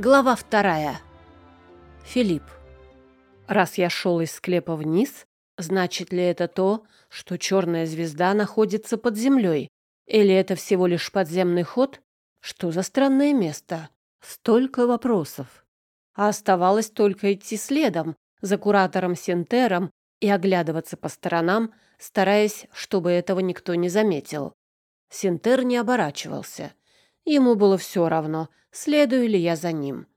Глава вторая. Филипп. Раз я шел из склепа вниз, значит ли это то, что черная звезда находится под землей? Или это всего лишь подземный ход? Что за странное место? Столько вопросов. А оставалось только идти следом за куратором Синтером и оглядываться по сторонам, стараясь, чтобы этого никто не заметил. Синтер не оборачивался. Ему было все равно, следую ли я за ним.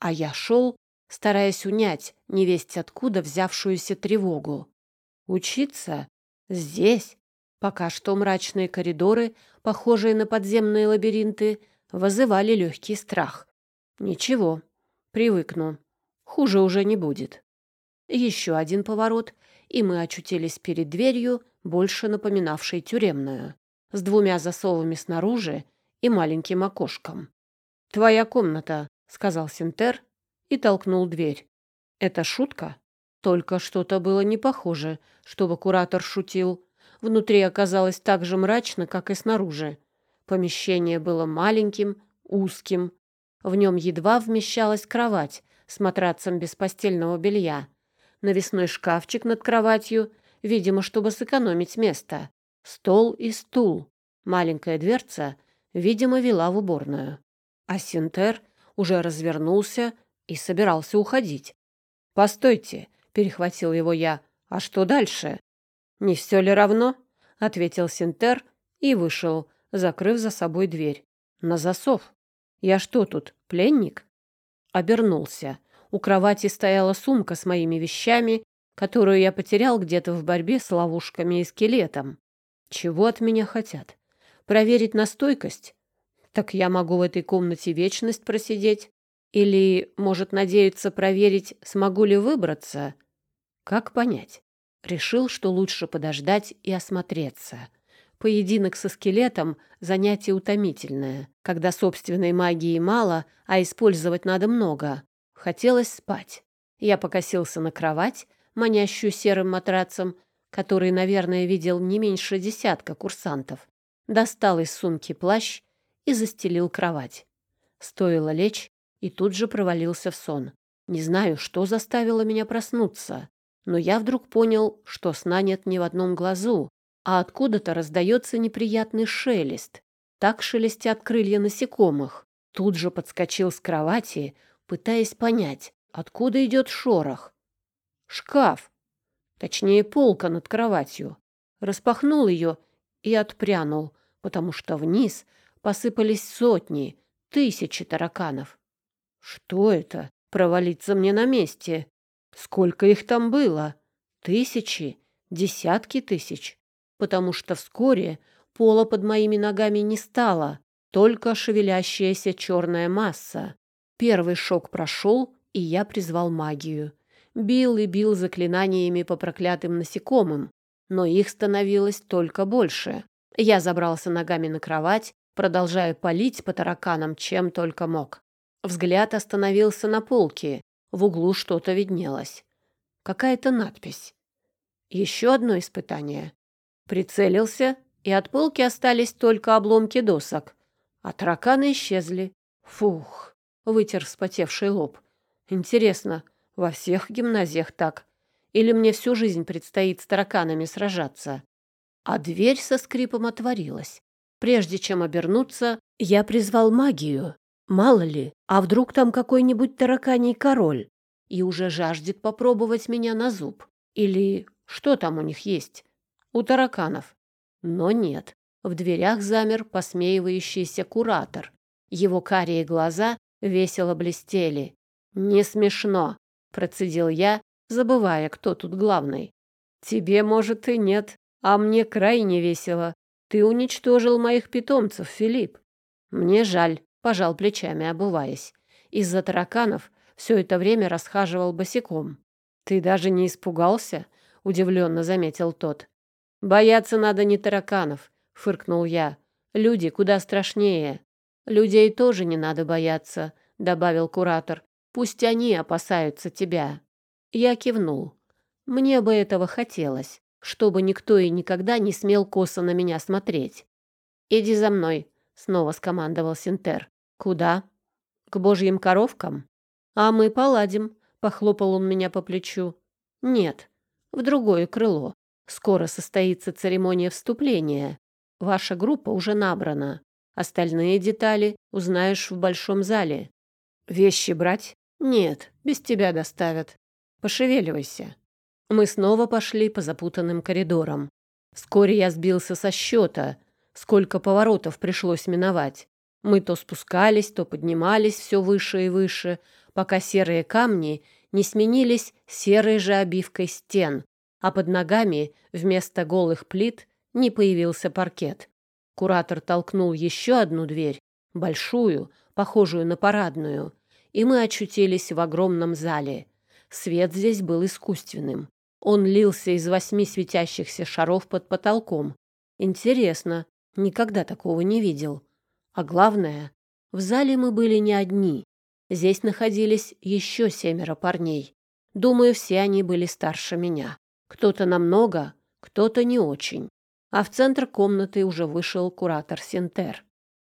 А я шел, стараясь унять невесть откуда взявшуюся тревогу. Учиться? Здесь? Пока что мрачные коридоры, похожие на подземные лабиринты, вызывали легкий страх. Ничего, привыкну. Хуже уже не будет. Еще один поворот, и мы очутились перед дверью, больше напоминавшей тюремную, с двумя засовами снаружи и маленьким окошком. «Твоя комната», — сказал Синтер и толкнул дверь. «Это шутка?» Только что-то было не похоже, чтобы куратор шутил. Внутри оказалось так же мрачно, как и снаружи. Помещение было маленьким, узким. В нем едва вмещалась кровать с матрацем без постельного белья. Навесной шкафчик над кроватью, видимо, чтобы сэкономить место. Стол и стул. Маленькая дверца, видимо, вела в уборную а Синтер уже развернулся и собирался уходить. «Постойте!» — перехватил его я. «А что дальше?» «Не все ли равно?» — ответил Синтер и вышел, закрыв за собой дверь. «На засов. Я что тут, пленник?» Обернулся. У кровати стояла сумка с моими вещами, которую я потерял где-то в борьбе с ловушками и скелетом. Чего от меня хотят? Проверить на стойкость? Так я могу в этой комнате вечность просидеть? Или, может, надеяться проверить, смогу ли выбраться? Как понять? Решил, что лучше подождать и осмотреться. Поединок со скелетом — занятие утомительное, когда собственной магии мало, а использовать надо много. Хотелось спать. Я покосился на кровать, манящую серым матрацем, который, наверное, видел не меньше десятка курсантов. Достал из сумки плащ и застелил кровать. Стоило лечь, и тут же провалился в сон. Не знаю, что заставило меня проснуться, но я вдруг понял, что сна нет ни в одном глазу, а откуда-то раздается неприятный шелест. Так шелестят крылья насекомых. Тут же подскочил с кровати, пытаясь понять, откуда идет шорох. Шкаф, точнее полка над кроватью. Распахнул ее и отпрянул, потому что вниз посыпались сотни, тысячи тараканов. Что это? Провалиться мне на месте. Сколько их там было? Тысячи, десятки тысяч. Потому что вскоре пола под моими ногами не стало, только шевелящаяся черная масса. Первый шок прошел, и я призвал магию. Бил и бил заклинаниями по проклятым насекомым, но их становилось только больше. Я забрался ногами на кровать продолжая палить по тараканам чем только мог. Взгляд остановился на полке. В углу что-то виднелось. Какая-то надпись. Еще одно испытание. Прицелился, и от полки остались только обломки досок. А тараканы исчезли. Фух, вытер вспотевший лоб. Интересно, во всех гимназиях так? Или мне всю жизнь предстоит с тараканами сражаться? А дверь со скрипом отворилась. Прежде чем обернуться, я призвал магию. Мало ли, а вдруг там какой-нибудь тараканий король и уже жаждет попробовать меня на зуб. Или что там у них есть? У тараканов. Но нет. В дверях замер посмеивающийся куратор. Его карие глаза весело блестели. «Не смешно», — процедил я, забывая, кто тут главный. «Тебе, может, и нет, а мне крайне весело», ты уничтожил моих питомцев, Филипп. Мне жаль, пожал плечами, обуваясь. Из-за тараканов все это время расхаживал босиком. Ты даже не испугался? Удивленно заметил тот. Бояться надо не тараканов, фыркнул я. Люди куда страшнее. Людей тоже не надо бояться, добавил куратор. Пусть они опасаются тебя. Я кивнул. Мне бы этого хотелось чтобы никто и никогда не смел косо на меня смотреть. «Иди за мной», — снова скомандовал Синтер. «Куда?» К божьим коровкам? А мы поладим, похлопал он меня по плечу. Нет, в другое крыло. Скоро состоится церемония вступления. Ваша группа уже набрана. Остальные детали узнаешь в большом зале. Вещи брать? Нет, без тебя доставят. Пошевеливайся. Мы снова пошли по запутанным коридорам. Вскоре я сбился со счета, сколько поворотов пришлось миновать. Мы то спускались, то поднимались все выше и выше, пока серые камни не сменились серой же обивкой стен, а под ногами вместо голых плит не появился паркет. Куратор толкнул еще одну дверь, большую, похожую на парадную, и мы очутились в огромном зале. Свет здесь был искусственным. Он лился из восьми светящихся шаров под потолком. Интересно, никогда такого не видел. А главное, в зале мы были не одни. Здесь находились еще семеро парней. Думаю, все они были старше меня. Кто-то намного, кто-то не очень. А в центр комнаты уже вышел куратор Синтер.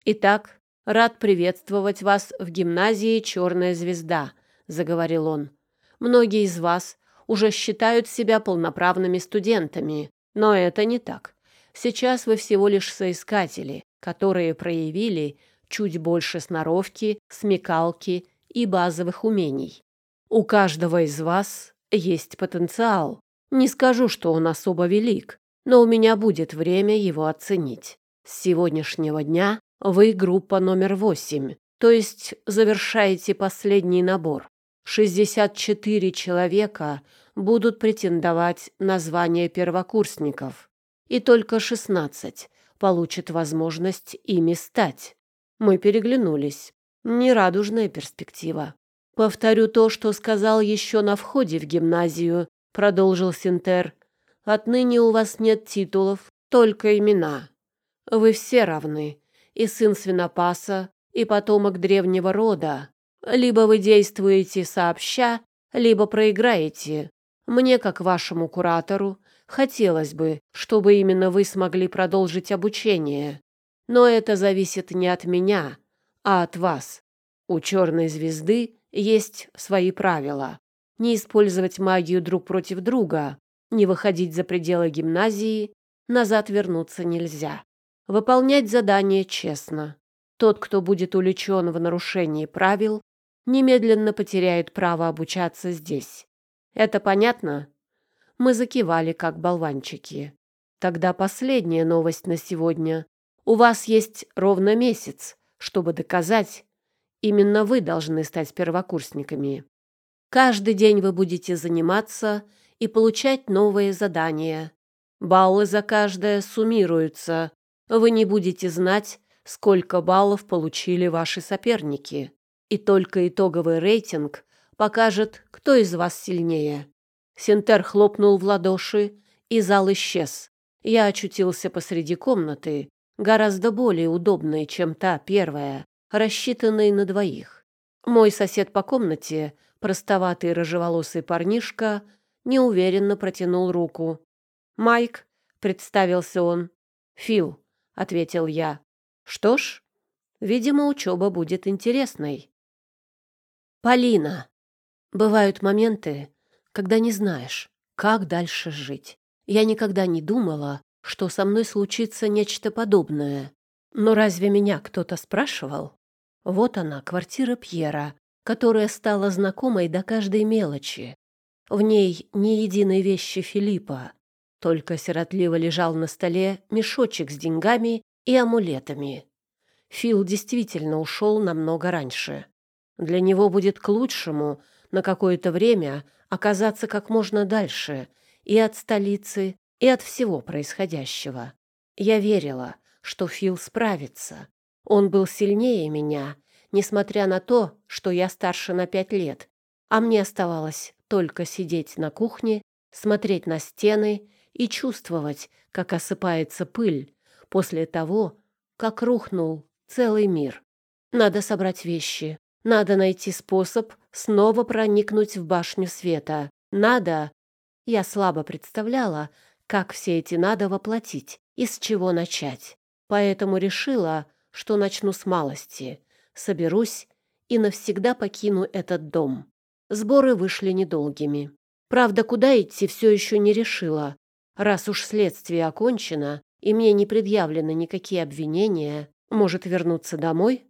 «Итак, рад приветствовать вас в гимназии «Черная звезда», — заговорил он. «Многие из вас уже считают себя полноправными студентами, но это не так. Сейчас вы всего лишь соискатели, которые проявили чуть больше сноровки, смекалки и базовых умений. У каждого из вас есть потенциал, не скажу, что он особо велик, но у меня будет время его оценить. С сегодняшнего дня вы группа номер восемь, то есть завершаете последний набор. 64 человека будут претендовать на звание первокурсников, и только 16 получат возможность ими стать. Мы переглянулись. Нерадужная перспектива. Повторю то, что сказал еще на входе в гимназию — продолжил Синтер. «Отныне у вас нет титулов, только имена. Вы все равны, и сын свинопаса, и потомок древнего рода. Либо вы действуете сообща, либо проиграете. Мне, как вашему куратору, хотелось бы, чтобы именно вы смогли продолжить обучение. Но это зависит не от меня, а от вас. У черной звезды есть свои правила не использовать магию друг против друга, не выходить за пределы гимназии, назад вернуться нельзя. Выполнять задание честно. Тот, кто будет увлечен в нарушении правил, немедленно потеряет право обучаться здесь. Это понятно? Мы закивали, как болванчики. Тогда последняя новость на сегодня. У вас есть ровно месяц, чтобы доказать, именно вы должны стать первокурсниками. Каждый день вы будете заниматься и получать новые задания. Баллы за каждое суммируются. Вы не будете знать, сколько баллов получили ваши соперники. И только итоговый рейтинг покажет, кто из вас сильнее. Синтер хлопнул в ладоши, и зал исчез. Я очутился посреди комнаты, гораздо более удобной, чем та первая, рассчитанной на двоих. Мой сосед по комнате — простоватый рыжеволосый парнишка неуверенно протянул руку. «Майк», — представился он. «Фил», — ответил я. «Что ж, видимо, учеба будет интересной». «Полина». Бывают моменты, когда не знаешь, как дальше жить. Я никогда не думала, что со мной случится нечто подобное. Но разве меня кто-то спрашивал? Вот она, квартира Пьера, которая стала знакомой до каждой мелочи. В ней ни единой вещи Филиппа, только сиротливо лежал на столе мешочек с деньгами и амулетами. Фил действительно ушел намного раньше. Для него будет к лучшему на какое-то время оказаться как можно дальше и от столицы, и от всего происходящего. Я верила, что Фил справится. Он был сильнее меня несмотря на то, что я старше на пять лет, а мне оставалось только сидеть на кухне, смотреть на стены и чувствовать, как осыпается пыль после того, как рухнул целый мир. Надо собрать вещи, надо найти способ снова проникнуть в башню света. Надо... Я слабо представляла, как все эти надо воплотить и с чего начать. Поэтому решила, что начну с малости, соберусь и навсегда покину этот дом. Сборы вышли недолгими. Правда, куда идти все еще не решила. Раз уж следствие окончено, и мне не предъявлены никакие обвинения, может вернуться домой?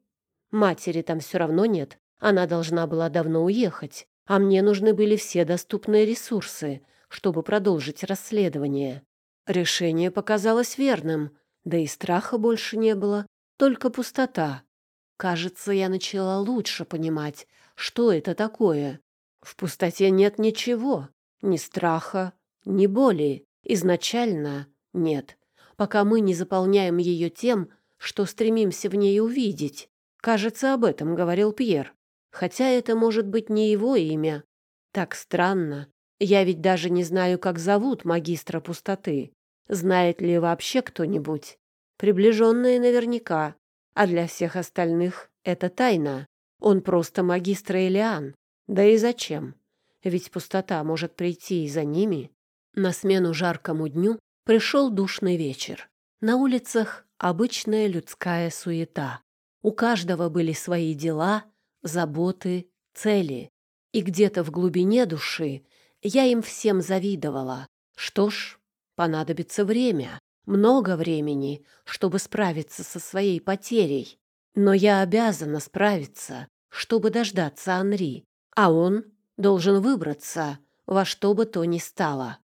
Матери там все равно нет, она должна была давно уехать, а мне нужны были все доступные ресурсы, чтобы продолжить расследование. Решение показалось верным, да и страха больше не было, только пустота. Кажется, я начала лучше понимать, что это такое. В пустоте нет ничего, ни страха, ни боли. Изначально нет, пока мы не заполняем ее тем, что стремимся в ней увидеть. Кажется, об этом говорил Пьер. Хотя это может быть не его имя. Так странно. Я ведь даже не знаю, как зовут магистра пустоты. Знает ли вообще кто-нибудь? Приближенные наверняка. А для всех остальных это тайна. Он просто магистр Элиан. Да и зачем? Ведь пустота может прийти и за ними. На смену жаркому дню пришел душный вечер. На улицах обычная людская суета. У каждого были свои дела, заботы, цели. И где-то в глубине души я им всем завидовала. Что ж, понадобится время, много времени, чтобы справиться со своей потерей. Но я обязана справиться, чтобы дождаться Анри, а он должен выбраться во что бы то ни стало.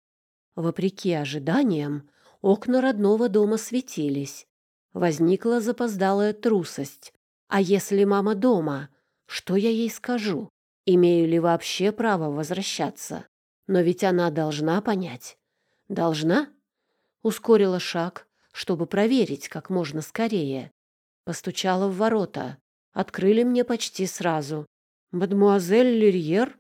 Вопреки ожиданиям, окна родного дома светились. Возникла запоздалая трусость. А если мама дома, что я ей скажу? Имею ли вообще право возвращаться? Но ведь она должна понять. Должна? Ускорила шаг, чтобы проверить как можно скорее. Постучала в ворота. Открыли мне почти сразу. «Мадемуазель Лерьер?»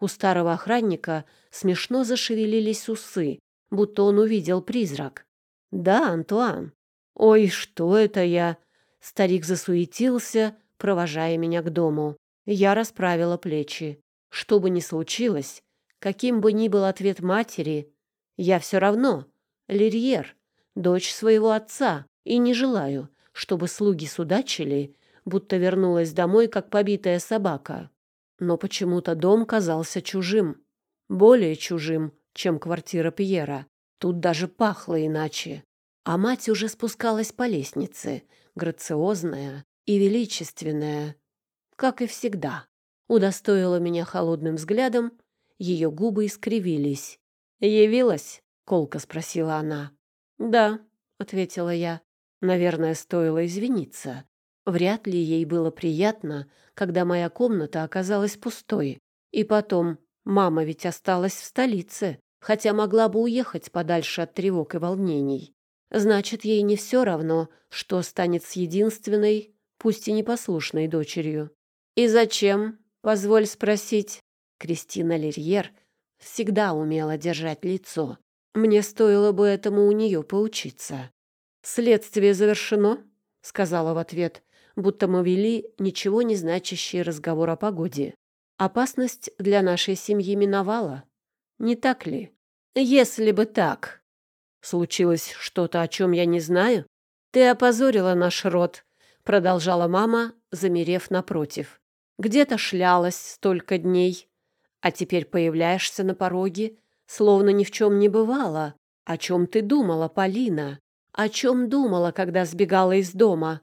У старого охранника смешно зашевелились усы, будто он увидел призрак. «Да, Антуан». «Ой, что это я?» Старик засуетился, провожая меня к дому. Я расправила плечи. Что бы ни случилось, каким бы ни был ответ матери, я все равно Лерьер, дочь своего отца, и не желаю, чтобы слуги судачили, будто вернулась домой, как побитая собака но почему-то дом казался чужим. Более чужим, чем квартира Пьера. Тут даже пахло иначе. А мать уже спускалась по лестнице, грациозная и величественная, как и всегда. Удостоила меня холодным взглядом, ее губы искривились. «Явилась?» — колко спросила она. «Да», — ответила я. Наверное, стоило извиниться. Вряд ли ей было приятно, когда моя комната оказалась пустой. И потом, мама ведь осталась в столице, хотя могла бы уехать подальше от тревог и волнений. Значит, ей не все равно, что станет с единственной, пусть и непослушной дочерью. «И зачем?» — позволь спросить. Кристина Лерьер всегда умела держать лицо. Мне стоило бы этому у нее поучиться. «Следствие завершено», — сказала в ответ, будто мы вели ничего не значащий разговор о погоде. Опасность для нашей семьи миновала. Не так ли? Если бы так. Случилось что-то, о чем я не знаю? Ты опозорила наш род, продолжала мама, замерев напротив. Где-то шлялась столько дней, а теперь появляешься на пороге, словно ни в чем не бывало. О чем ты думала, Полина? О чем думала, когда сбегала из дома?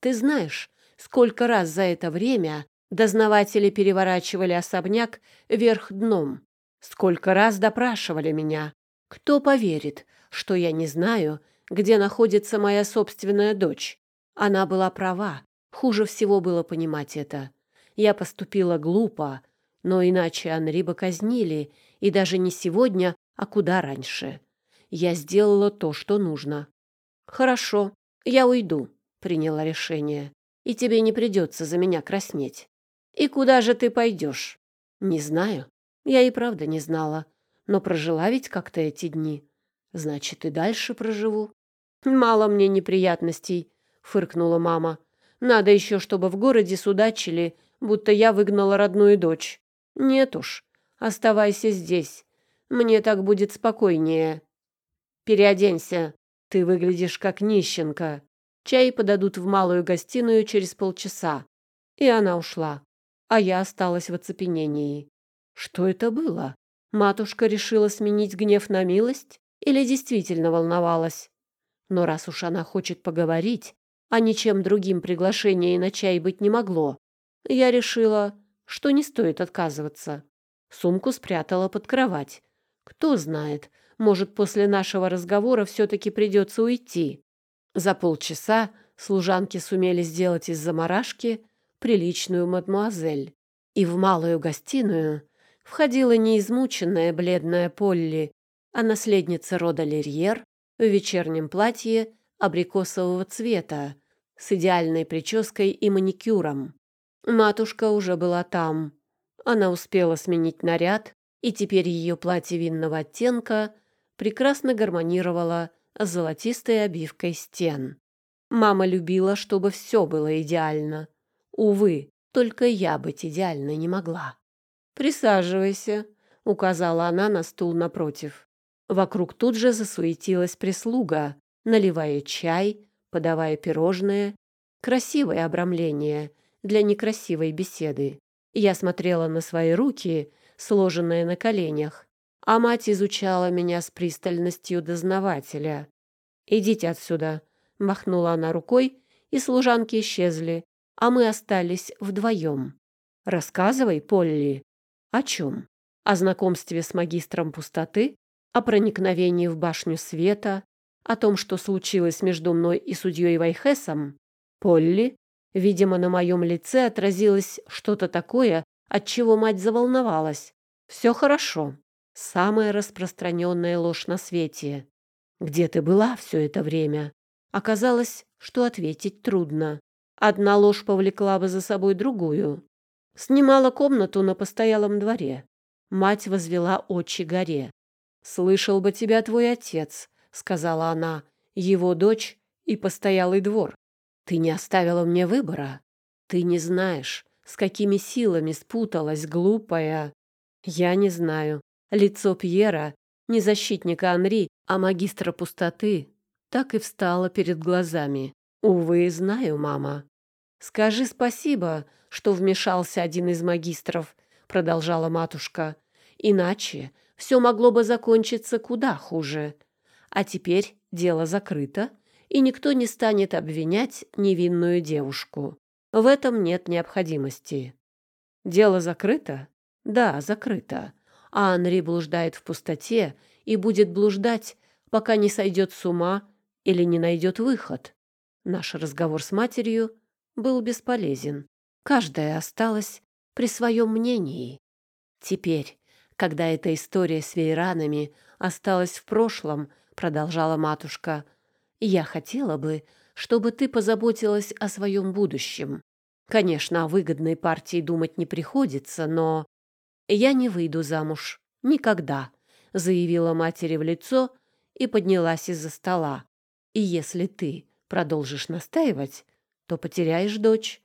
Ты знаешь, сколько раз за это время дознаватели переворачивали особняк вверх дном? Сколько раз допрашивали меня? Кто поверит, что я не знаю, где находится моя собственная дочь? Она была права. Хуже всего было понимать это. Я поступила глупо, но иначе Анри бы казнили, и даже не сегодня, а куда раньше. Я сделала то, что нужно. Хорошо, я уйду приняла решение, и тебе не придется за меня краснеть. И куда же ты пойдешь? Не знаю. Я и правда не знала. Но прожила ведь как-то эти дни. Значит, и дальше проживу. Мало мне неприятностей, фыркнула мама. Надо еще, чтобы в городе судачили, будто я выгнала родную дочь. Нет уж, оставайся здесь. Мне так будет спокойнее. Переоденься. Ты выглядишь как нищенка. Чай подадут в малую гостиную через полчаса. И она ушла, а я осталась в оцепенении. Что это было? Матушка решила сменить гнев на милость или действительно волновалась? Но раз уж она хочет поговорить, а ничем другим приглашение на чай быть не могло, я решила, что не стоит отказываться. Сумку спрятала под кровать. Кто знает, может, после нашего разговора все-таки придется уйти. За полчаса служанки сумели сделать из заморашки приличную мадмуазель. И в малую гостиную входила неизмученная бледная Полли, а наследница рода Лерьер в вечернем платье абрикосового цвета с идеальной прической и маникюром. Матушка уже была там. Она успела сменить наряд, и теперь ее платье винного оттенка прекрасно гармонировало с золотистой обивкой стен. Мама любила, чтобы все было идеально. Увы, только я быть идеальной не могла. «Присаживайся», — указала она на стул напротив. Вокруг тут же засуетилась прислуга, наливая чай, подавая пирожные. Красивое обрамление для некрасивой беседы. Я смотрела на свои руки, сложенные на коленях, а мать изучала меня с пристальностью дознавателя. «Идите отсюда», — махнула она рукой, и служанки исчезли, а мы остались вдвоем. «Рассказывай, Полли». «О чем?» «О знакомстве с магистром пустоты? О проникновении в башню света? О том, что случилось между мной и судьей Вайхесом?» «Полли?» Видимо, на моем лице отразилось что-то такое, от чего мать заволновалась. «Все хорошо. Самая распространенная ложь на свете. Где ты была все это время?» Оказалось, что ответить трудно. Одна ложь повлекла бы за собой другую. Снимала комнату на постоялом дворе. Мать возвела очи горе. «Слышал бы тебя твой отец», — сказала она, — «его дочь и постоялый двор. Ты не оставила мне выбора. Ты не знаешь, с какими силами спуталась глупая. Я не знаю. Лицо Пьера, не защитника Анри, а магистра пустоты, так и встало перед глазами. Увы, знаю, мама. Скажи спасибо, что вмешался один из магистров, продолжала матушка. Иначе все могло бы закончиться куда хуже. А теперь дело закрыто, и никто не станет обвинять невинную девушку. В этом нет необходимости. Дело закрыто? Да, закрыто. А Анри блуждает в пустоте и будет блуждать, пока не сойдет с ума или не найдет выход. Наш разговор с матерью был бесполезен. Каждая осталась при своем мнении. Теперь, когда эта история с вейранами осталась в прошлом, продолжала матушка, я хотела бы, чтобы ты позаботилась о своем будущем. Конечно, о выгодной партии думать не приходится, но... Я не выйду замуж. Никогда, заявила матери в лицо и поднялась из-за стола. И если ты продолжишь настаивать, то потеряешь дочь.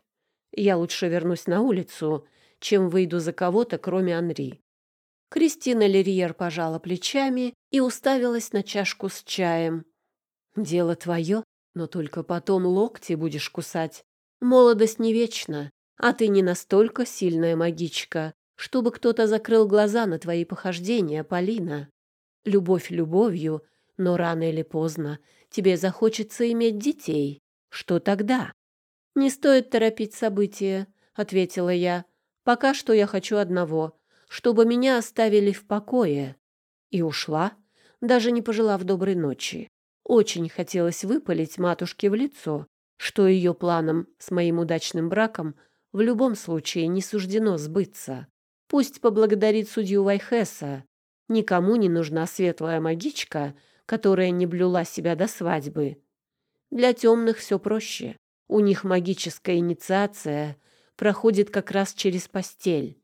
Я лучше вернусь на улицу, чем выйду за кого-то, кроме Анри. Кристина Лерьер пожала плечами и уставилась на чашку с чаем. Дело твое, но только потом локти будешь кусать. Молодость не вечна, а ты не настолько сильная магичка, чтобы кто-то закрыл глаза на твои похождения, Полина. Любовь любовью, но рано или поздно тебе захочется иметь детей. Что тогда? Не стоит торопить события, ответила я. Пока что я хочу одного, чтобы меня оставили в покое. И ушла, даже не пожелав доброй ночи. Очень хотелось выпалить матушке в лицо, что ее планам с моим удачным браком в любом случае не суждено сбыться. Пусть поблагодарит судью Вайхеса. Никому не нужна светлая магичка, которая не блюла себя до свадьбы. Для темных все проще. У них магическая инициация проходит как раз через постель.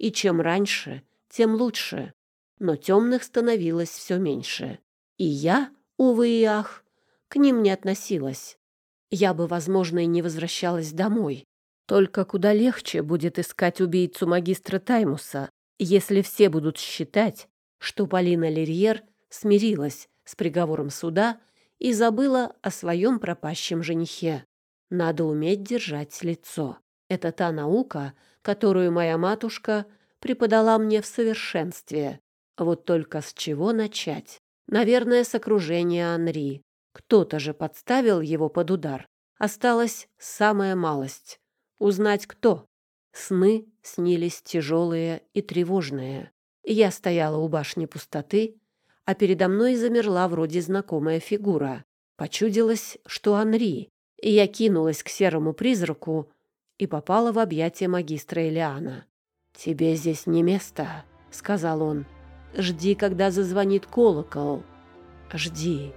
И чем раньше, тем лучше. Но темных становилось все меньше. И я увы и ах, к ним не относилась. Я бы, возможно, и не возвращалась домой. Только куда легче будет искать убийцу магистра Таймуса, если все будут считать, что Полина Лерьер смирилась с приговором суда и забыла о своем пропащем женихе. Надо уметь держать лицо. Это та наука, которую моя матушка преподала мне в совершенстве. Вот только с чего начать? Наверное, с окружения Анри. Кто-то же подставил его под удар. Осталась самая малость. Узнать кто. Сны снились тяжелые и тревожные. Я стояла у башни пустоты, а передо мной замерла вроде знакомая фигура. Почудилось, что Анри, и я кинулась к серому призраку и попала в объятия магистра Элиана. «Тебе здесь не место», — сказал он. «Жди, когда зазвонит колокол. Жди».